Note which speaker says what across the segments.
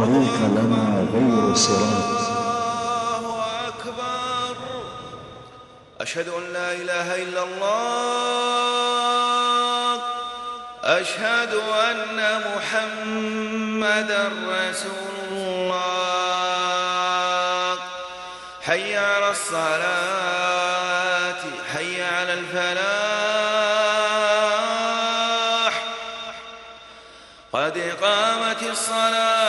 Speaker 1: طريق لنا غير صراط.
Speaker 2: الله أكبر. أشهد أن لا إله إلا الله. أشهد أن محمدا رسول الله. حي على الصلاة حي على الفلاح. قد قامت الصلاة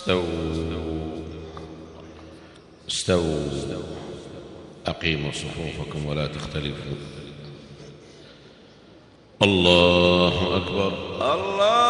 Speaker 3: استووا. استووا. أقيموا صفوفكم ولا تختلفوا. الله أكبر.
Speaker 2: الله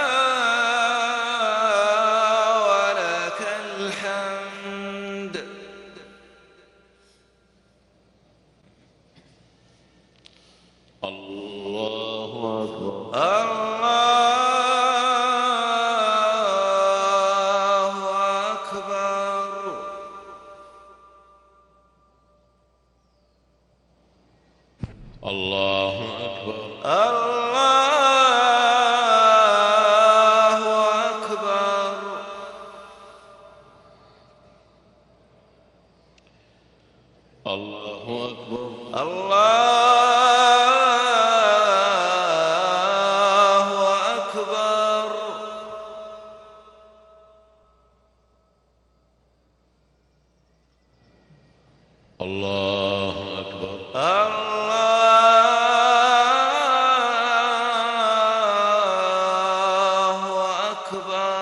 Speaker 3: الله أكبر.
Speaker 2: الله أكبر
Speaker 3: الله أكبر
Speaker 2: الله أكبر